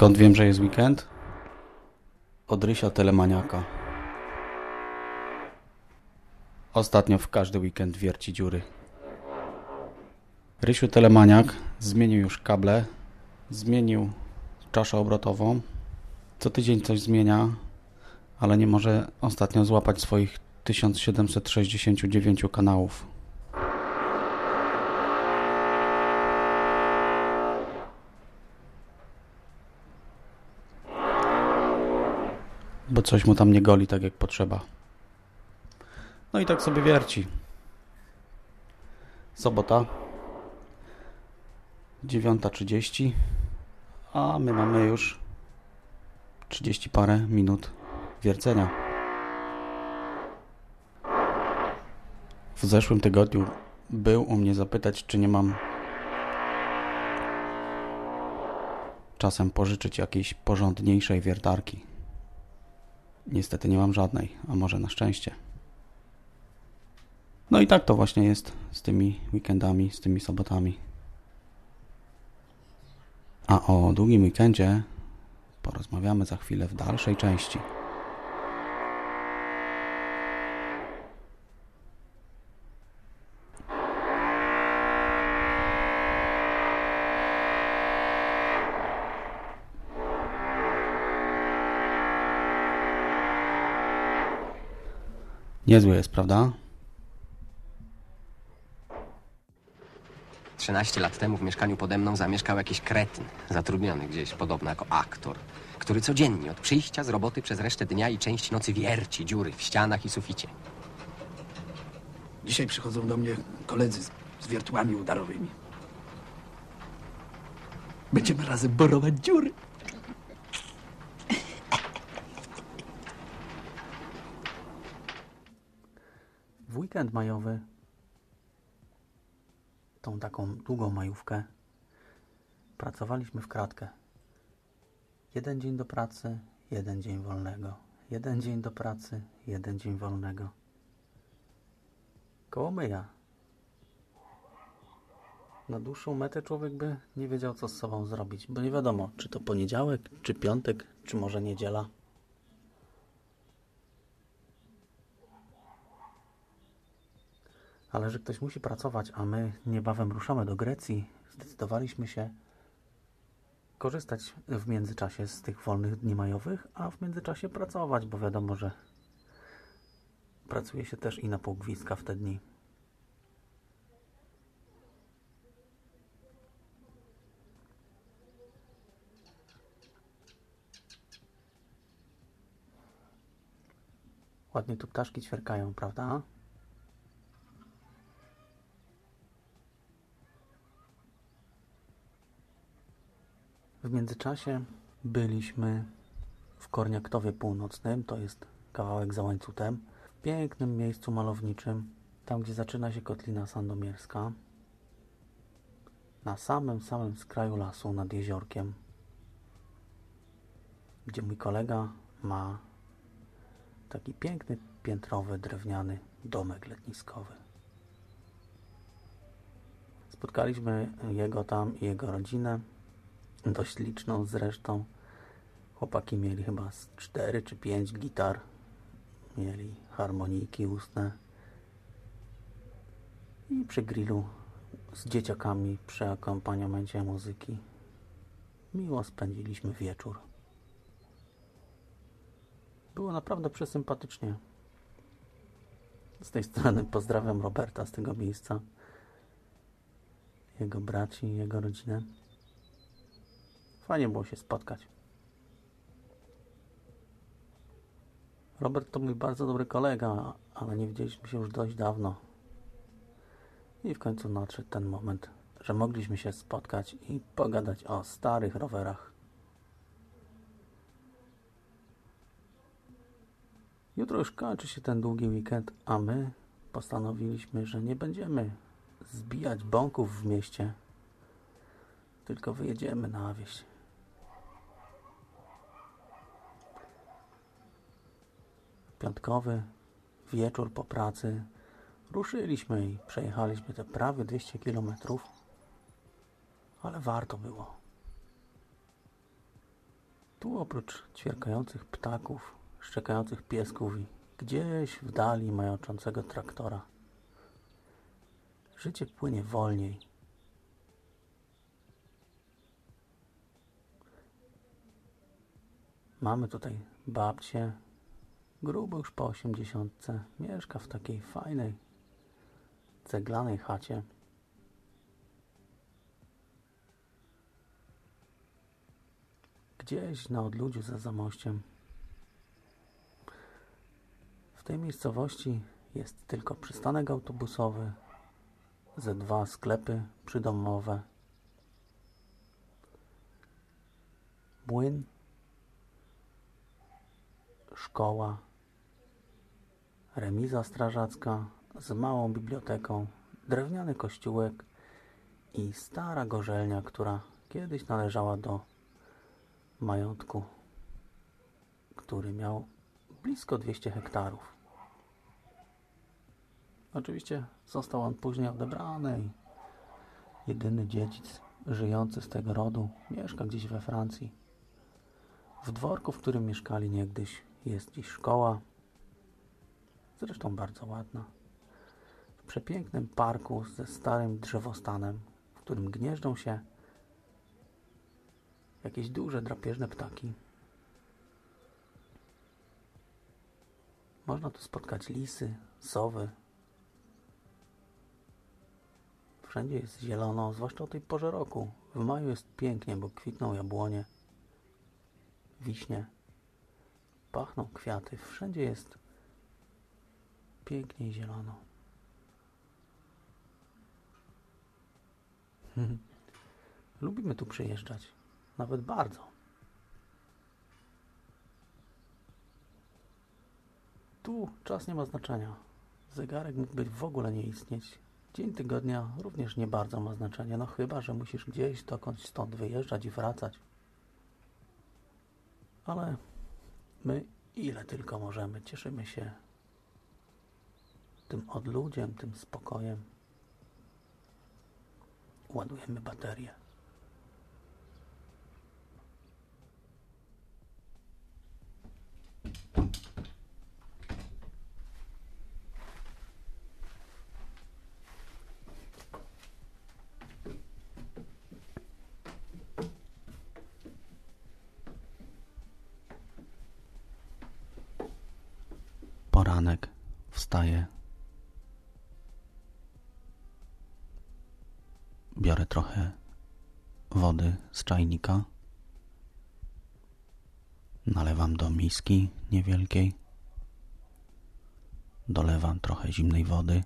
Skąd wiem, że jest weekend? Od Rysia Telemaniaka. Ostatnio w każdy weekend wierci dziury. Rysiu Telemaniak zmienił już kable, zmienił czaszę obrotową. Co tydzień coś zmienia, ale nie może ostatnio złapać swoich 1769 kanałów. Bo coś mu tam nie goli tak jak potrzeba. No i tak sobie wierci. Sobota 9.30 a my mamy już 30 parę minut wiercenia. W zeszłym tygodniu był u mnie zapytać, czy nie mam czasem pożyczyć jakiejś porządniejszej wiertarki. Niestety nie mam żadnej, a może na szczęście. No i tak to właśnie jest z tymi weekendami, z tymi sobotami. A o długim weekendzie porozmawiamy za chwilę w dalszej części. Niezły jest, prawda? 13 lat temu w mieszkaniu pode mną zamieszkał jakiś kretyn, zatrudniony gdzieś podobno jako aktor, który codziennie od przyjścia z roboty przez resztę dnia i część nocy wierci dziury w ścianach i suficie. Dzisiaj przychodzą do mnie koledzy z, z wiertłami udarowymi. Będziemy razem borować dziury. Weekend majowy, tą taką długą majówkę, pracowaliśmy w kratkę. Jeden dzień do pracy, jeden dzień wolnego. Jeden dzień do pracy, jeden dzień wolnego. Koło myja. Na dłuższą metę człowiek by nie wiedział, co z sobą zrobić, bo nie wiadomo, czy to poniedziałek, czy piątek, czy może niedziela. Ale że ktoś musi pracować, a my niebawem ruszamy do Grecji, zdecydowaliśmy się korzystać w międzyczasie z tych wolnych dni majowych, a w międzyczasie pracować, bo wiadomo, że pracuje się też i na półgwizdka w te dni. Ładnie tu ptaszki ćwierkają, prawda? W międzyczasie byliśmy w Korniaktowie Północnym, to jest kawałek za łańcutem, w pięknym miejscu malowniczym, tam gdzie zaczyna się Kotlina Sandomierska, na samym, samym skraju lasu nad jeziorkiem, gdzie mój kolega ma taki piękny, piętrowy, drewniany domek letniskowy. Spotkaliśmy jego tam i jego rodzinę dość liczną zresztą. Chłopaki mieli chyba z 4 czy 5 gitar. Mieli harmonijki ustne. I przy grillu z dzieciakami przy akompaniamencie muzyki miło spędziliśmy wieczór. Było naprawdę przesympatycznie. Z tej strony pozdrawiam Roberta z tego miejsca. Jego braci, jego rodzinę. Fajnie było się spotkać. Robert to mój bardzo dobry kolega, ale nie widzieliśmy się już dość dawno. I w końcu nadszedł ten moment że mogliśmy się spotkać i pogadać o starych rowerach. Jutro już kończy się ten długi weekend, a my postanowiliśmy, że nie będziemy zbijać bąków w mieście, tylko wyjedziemy na wieś. Piątkowy wieczór po pracy ruszyliśmy i przejechaliśmy te prawie 200 kilometrów, ale warto było. Tu oprócz ćwierkających ptaków, szczekających piesków i gdzieś w dali majaczącego traktora, życie płynie wolniej. Mamy tutaj babcię, grubo już po osiemdziesiątce, mieszka w takiej fajnej, ceglanej chacie. Gdzieś na odludziu za zamościem. W tej miejscowości jest tylko przystanek autobusowy, ze dwa sklepy przydomowe, młyn, szkoła, remiza strażacka z małą biblioteką, drewniany kościółek i stara gorzelnia, która kiedyś należała do majątku, który miał blisko 200 hektarów. Oczywiście został on później odebrany i jedyny dziedzic żyjący z tego rodu mieszka gdzieś we Francji. W dworku, w którym mieszkali niegdyś, jest dziś szkoła, zresztą bardzo ładna. W przepięknym parku ze starym drzewostanem, w którym gnieżdżą się jakieś duże drapieżne ptaki. Można tu spotkać lisy, sowy. Wszędzie jest zielono, zwłaszcza o tej porze roku. W maju jest pięknie, bo kwitną jabłonie, wiśnie, pachną kwiaty. Wszędzie jest pięknie i zielono. Lubimy tu przyjeżdżać, nawet bardzo. Tu czas nie ma znaczenia. Zegarek mógłby w ogóle nie istnieć. Dzień tygodnia również nie bardzo ma znaczenia, no chyba, że musisz gdzieś dokądś stąd wyjeżdżać i wracać. Ale my ile tylko możemy, cieszymy się tym odludziem, tym spokojem. Ładujemy baterię. Poranek. Wstaję. Biorę trochę wody z czajnika. Nalewam do miski niewielkiej. Dolewam trochę zimnej wody.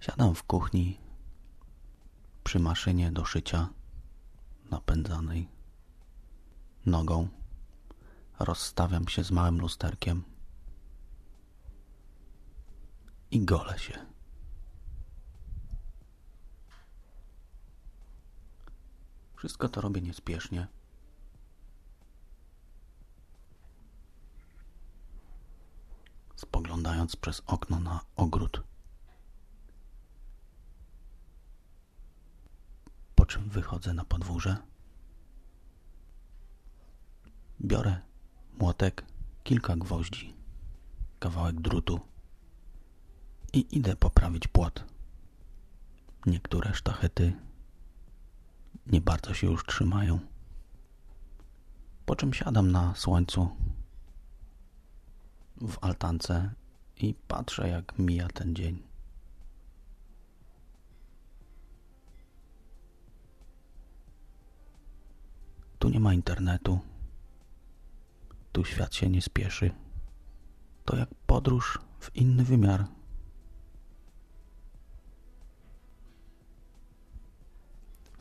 Siadam w kuchni przy maszynie do szycia napędzanej nogą. Rozstawiam się z małym lusterkiem i golę się. Wszystko to robię niespiesznie. Spoglądając przez okno na ogród. Po czym wychodzę na podwórze. Biorę młotek, kilka gwoździ, kawałek drutu i idę poprawić płot. Niektóre sztachety nie bardzo się już trzymają. Po czym siadam na słońcu w altance i patrzę, jak mija ten dzień. Tu nie ma internetu. Tu świat się nie spieszy. To jak podróż w inny wymiar.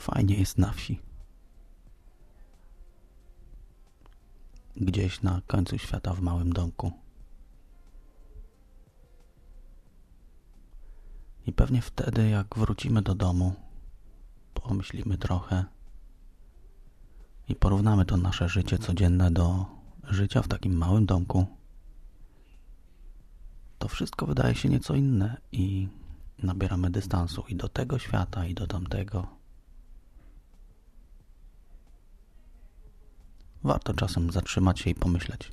Fajnie jest na wsi. Gdzieś na końcu świata w małym domku. I pewnie wtedy, jak wrócimy do domu, pomyślimy trochę i porównamy to nasze życie codzienne do życia w takim małym domku, to wszystko wydaje się nieco inne i nabieramy dystansu i do tego świata, i do tamtego. Warto czasem zatrzymać się i pomyśleć.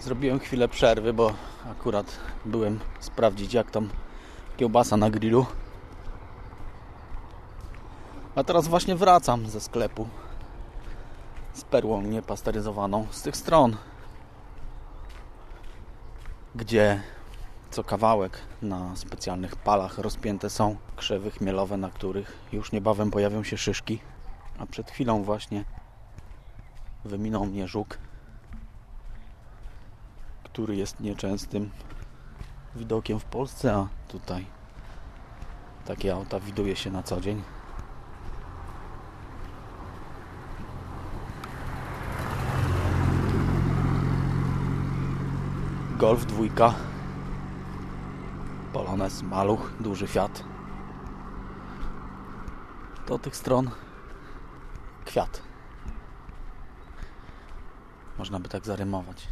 Zrobiłem chwilę przerwy, bo akurat byłem sprawdzić jak tam kiełbasa na grillu. A teraz właśnie wracam ze sklepu z perłą niepasteryzowaną z tych stron, gdzie co kawałek na specjalnych palach rozpięte są krzewy chmielowe, na których już niebawem pojawią się szyszki. A przed chwilą właśnie wyminął mnie żuk, który jest nieczęstym widokiem w Polsce, a tutaj takie auta widuje się na co dzień. Golf dwójka. Polones, maluch, duży Fiat. Do tych stron kwiat. Można by tak zarymować.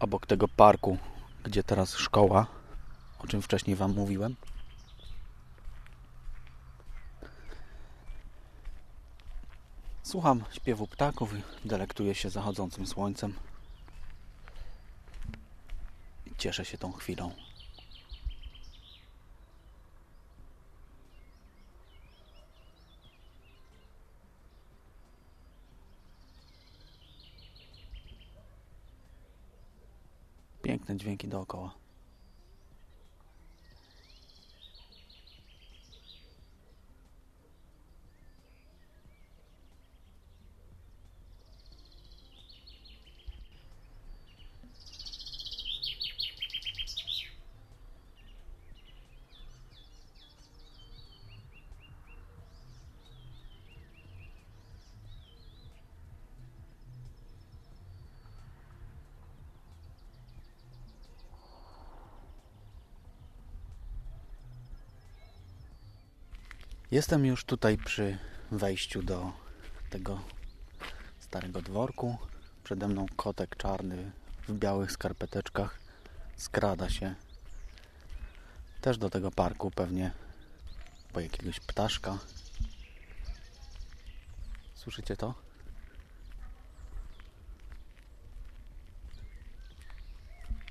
Obok tego parku gdzie teraz szkoła o czym wcześniej Wam mówiłem Słucham śpiewu ptaków delektuję się zachodzącym słońcem. Cieszę się tą chwilą. Piękne dźwięki dookoła. Jestem już tutaj przy wejściu do tego starego dworku. Przede mną kotek czarny w białych skarpeteczkach skrada się też do tego parku, pewnie po jakiegoś ptaszka. Słyszycie to?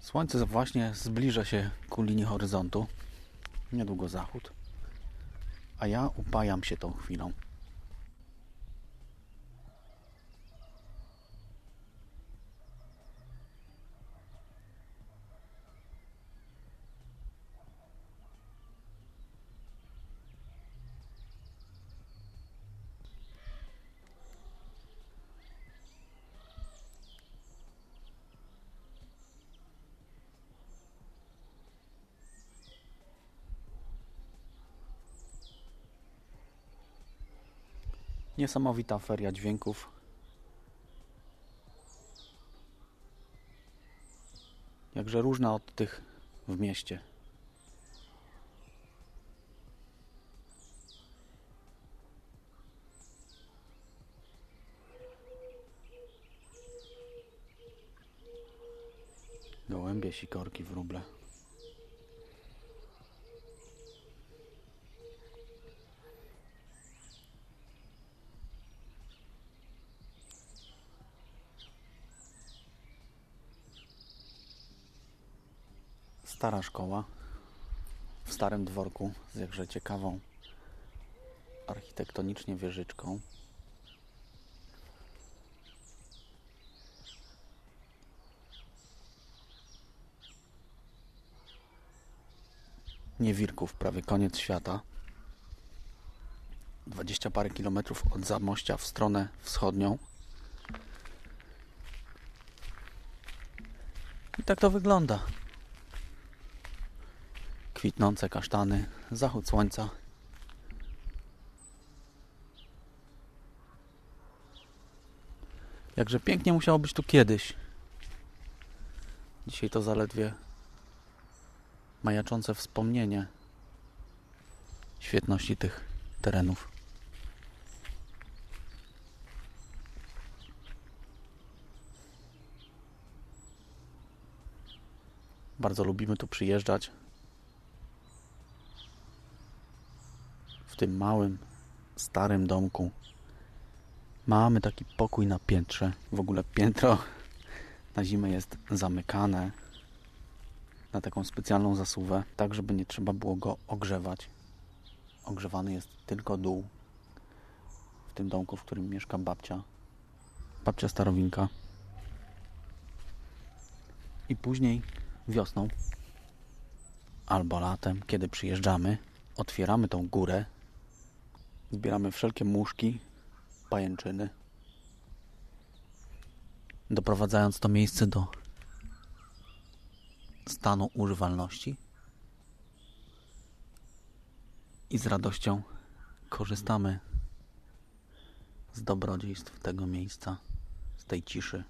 Słońce właśnie zbliża się ku linii horyzontu. Niedługo zachód a ja upajam się tą chwilą. Niesamowita feria dźwięków. Jakże różna od tych w mieście. Gołębie, sikorki, wróble. Stara szkoła w starym dworku z jakże ciekawą architektonicznie wieżyczką. Niewirków, prawie koniec świata. 20 parę kilometrów od Zamościa w stronę wschodnią. I tak to wygląda. Kwitnące kasztany, zachód słońca. Jakże pięknie musiało być tu kiedyś. Dzisiaj to zaledwie majaczące wspomnienie świetności tych terenów. Bardzo lubimy tu przyjeżdżać. Tym małym, starym domku. Mamy taki pokój na piętrze. W ogóle piętro na zimę jest zamykane na taką specjalną zasuwę, tak żeby nie trzeba było go ogrzewać. Ogrzewany jest tylko dół w tym domku, w którym mieszka babcia. Babcia starowinka. I później wiosną albo latem, kiedy przyjeżdżamy, otwieramy tą górę, zbieramy wszelkie muszki, pajęczyny, doprowadzając to miejsce do stanu używalności i z radością korzystamy z dobrodziejstw tego miejsca, z tej ciszy.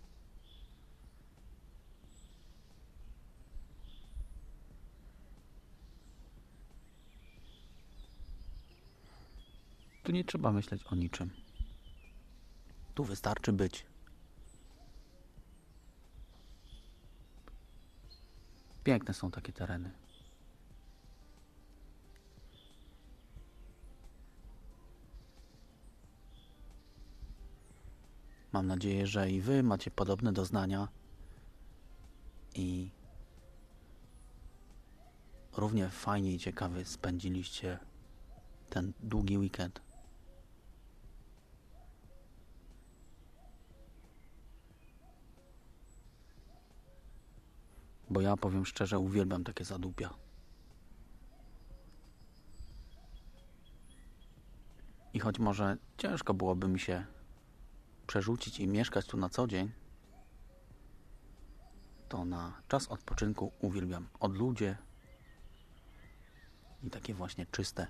Tu nie trzeba myśleć o niczym. Tu wystarczy być. Piękne są takie tereny. Mam nadzieję, że i Wy macie podobne doznania i równie fajnie i ciekawy spędziliście ten długi weekend. Bo ja powiem szczerze, uwielbiam takie zadupia. I choć może ciężko byłoby mi się przerzucić i mieszkać tu na co dzień, to na czas odpoczynku uwielbiam odludzie i takie właśnie czyste,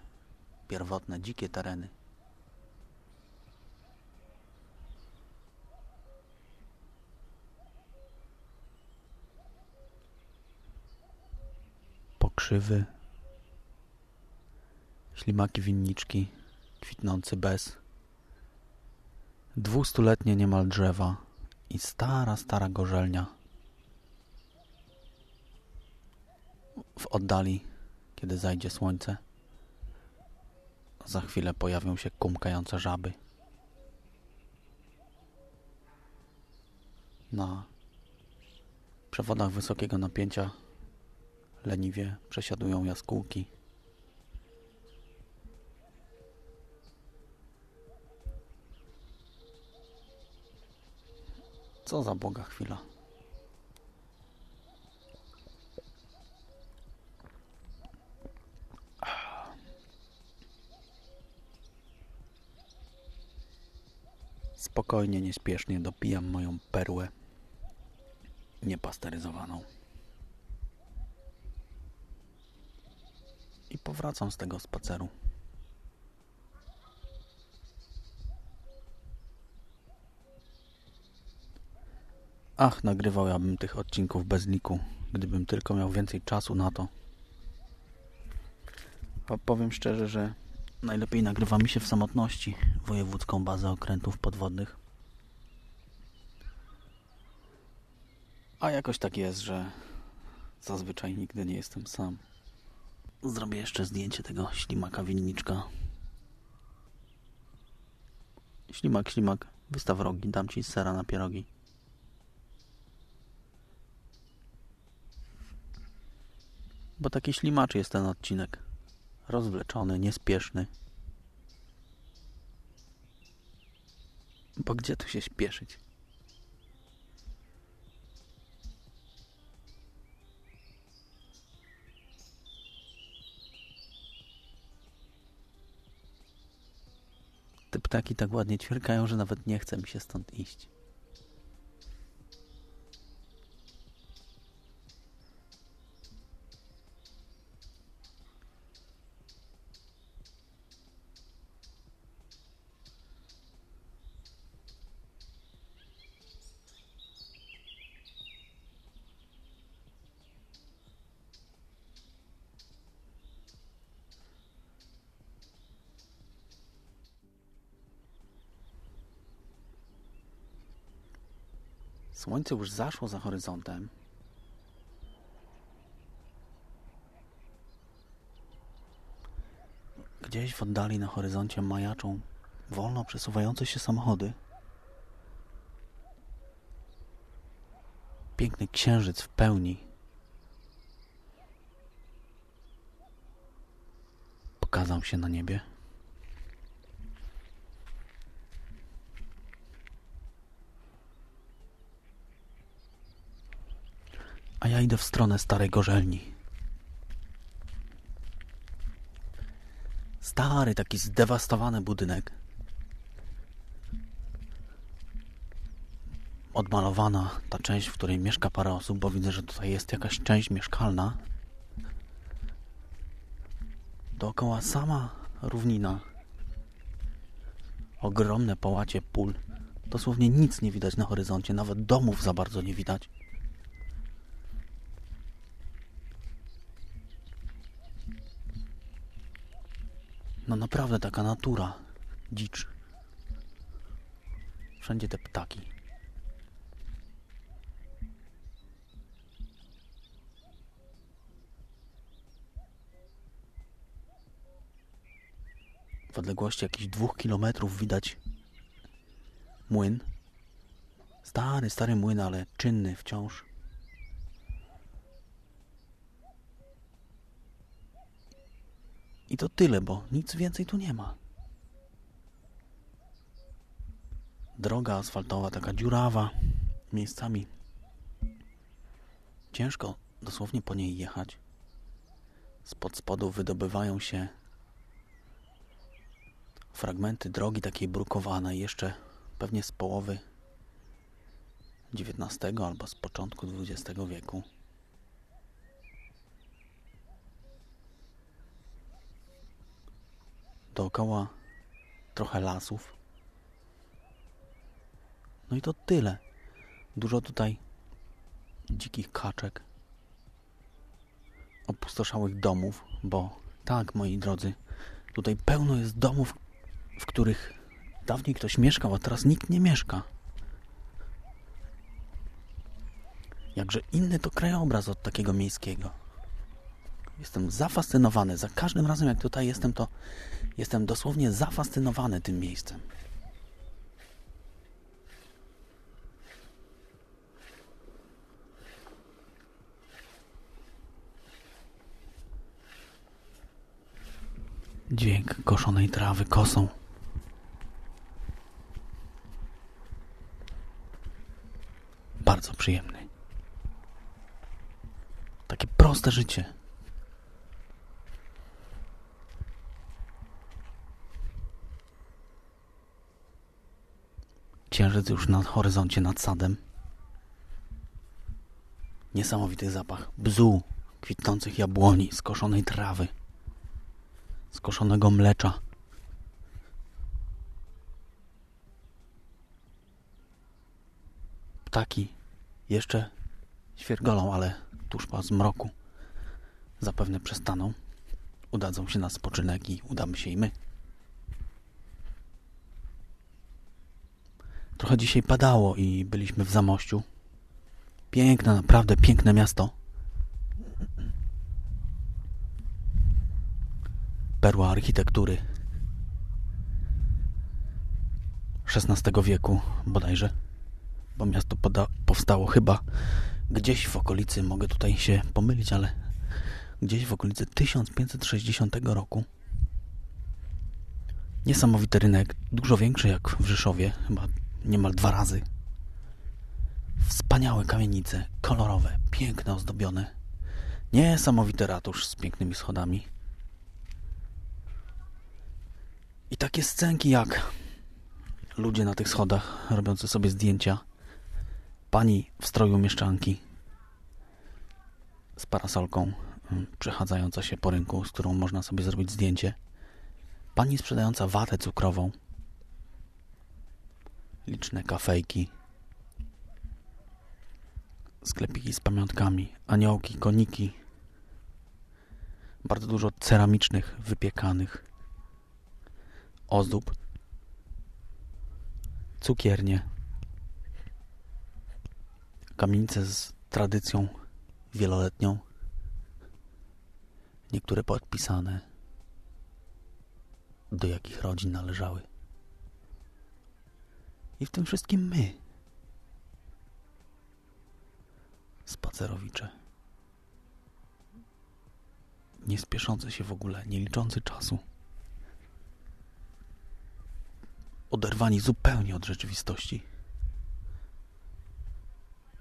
pierwotne, dzikie tereny. Pokrzywy, ślimaki winniczki, kwitnący bez, dwustuletnie niemal drzewa i stara, stara gorzelnia. W oddali, kiedy zajdzie słońce, za chwilę pojawią się kumkające żaby. Na przewodach wysokiego napięcia leniwie przesiadują jaskółki. Co za Boga chwila. Spokojnie, niespiesznie dopijam moją perłę niepasteryzowaną. I powracam z tego spaceru. Ach, nagrywał ja bym tych odcinków bez liku, gdybym tylko miał więcej czasu na to. A powiem szczerze, że najlepiej nagrywa mi się w samotności wojewódzką bazę okrętów podwodnych. A jakoś tak jest, że zazwyczaj nigdy nie jestem sam. Zrobię jeszcze zdjęcie tego ślimaka winniczka. Ślimak, ślimak, wystaw rogi, dam ci sera na pierogi. Bo taki ślimaczy jest ten odcinek. Rozwleczony, niespieszny. Bo gdzie tu się śpieszyć? Ptaki tak ładnie ćwierkają, że nawet nie chce mi się stąd iść. Słońce już zaszło za horyzontem. Gdzieś w oddali na horyzoncie majaczą wolno przesuwające się samochody. Piękny księżyc w pełni. Pokazał się na niebie. Idę w stronę starej gorzelni. Stary, taki zdewastowany budynek. Odmalowana ta część, w której mieszka parę osób, bo widzę, że tutaj jest jakaś część mieszkalna. Dookoła sama równina. Ogromne połacie pól. Dosłownie nic nie widać na horyzoncie, nawet domów za bardzo nie widać. No naprawdę taka natura, dzicz. Wszędzie te ptaki. W odległości jakichś dwóch kilometrów widać młyn. Stary, stary młyn, ale czynny wciąż. I to tyle, bo nic więcej tu nie ma. Droga asfaltowa, taka dziurawa, miejscami. Ciężko dosłownie po niej jechać. Spod spodu wydobywają się fragmenty drogi takiej brukowanej, jeszcze pewnie z połowy XIX albo z początku XX wieku. Dookoła trochę lasów. No i to tyle. Dużo tutaj dzikich kaczek, opustoszałych domów, bo tak, moi drodzy, tutaj pełno jest domów, w których dawniej ktoś mieszkał, a teraz nikt nie mieszka. Jakże inny to krajobraz od takiego miejskiego. Jestem zafascynowany. Za każdym razem, jak tutaj jestem, to jestem dosłownie zafascynowany tym miejscem. Dźwięk koszonej trawy kosą. Bardzo przyjemny. Takie proste życie. Księżyc już na horyzoncie nad sadem. Niesamowity zapach bzu, kwitnących jabłoni, skoszonej trawy, skoszonego mlecza. Ptaki jeszcze świergolą, ale tuż po zmroku zapewne przestaną. Udadzą się na spoczynek i udamy się i my. Trochę dzisiaj padało i byliśmy w Zamościu. Piękne, naprawdę piękne miasto. Perła architektury XVI wieku bodajże, bo miasto powstało chyba gdzieś w okolicy, mogę tutaj się pomylić, ale gdzieś w okolicy 1560 roku. Niesamowity rynek, dużo większy jak w Rzeszowie, chyba niemal dwa razy. Wspaniałe kamienice, kolorowe, piękne, ozdobione. Niesamowity ratusz z pięknymi schodami. I takie scenki jak Ludzie na tych schodach robiący sobie zdjęcia. Pani w stroju mieszczanki z parasolką mm, przechadzająca się po rynku, z którą można sobie zrobić zdjęcie. Pani sprzedająca watę cukrową. Liczne kafejki. Sklepiki z pamiątkami, aniołki, koniki. Bardzo dużo ceramicznych, wypiekanych ozdób. Cukiernie. Kamienice z tradycją wieloletnią. Niektóre podpisane. Do jakich rodzin należały. I w tym wszystkim my. Spacerowicze. Nie spieszący się w ogóle, nie liczący czasu. Oderwani zupełnie od rzeczywistości.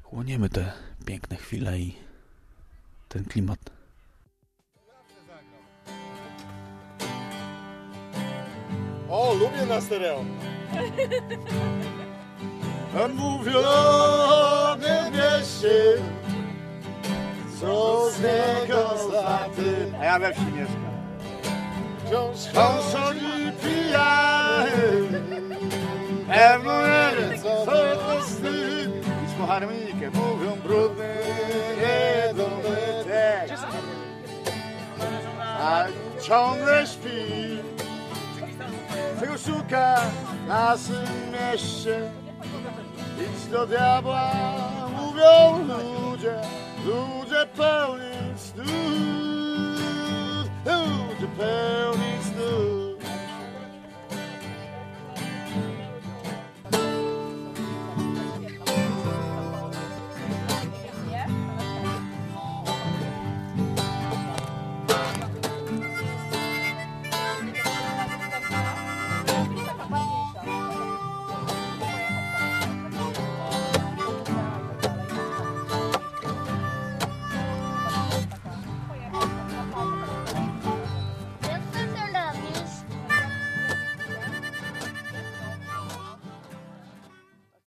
Chłoniemy te piękne chwile i ten klimat. O, lubię na stereo. Mówione wieści, co z niego z laty. A ja we wsi mieszkam. Wciąż konsoli pijany, pewno nie wiem, co to wstyd. I z harmonikę mówią brudny, niedomy tekst. A ciągle śpi tego szuka naszym mieście. Idź do diabła, mówią ludzie, ludzie pełni snu, ludzie pełni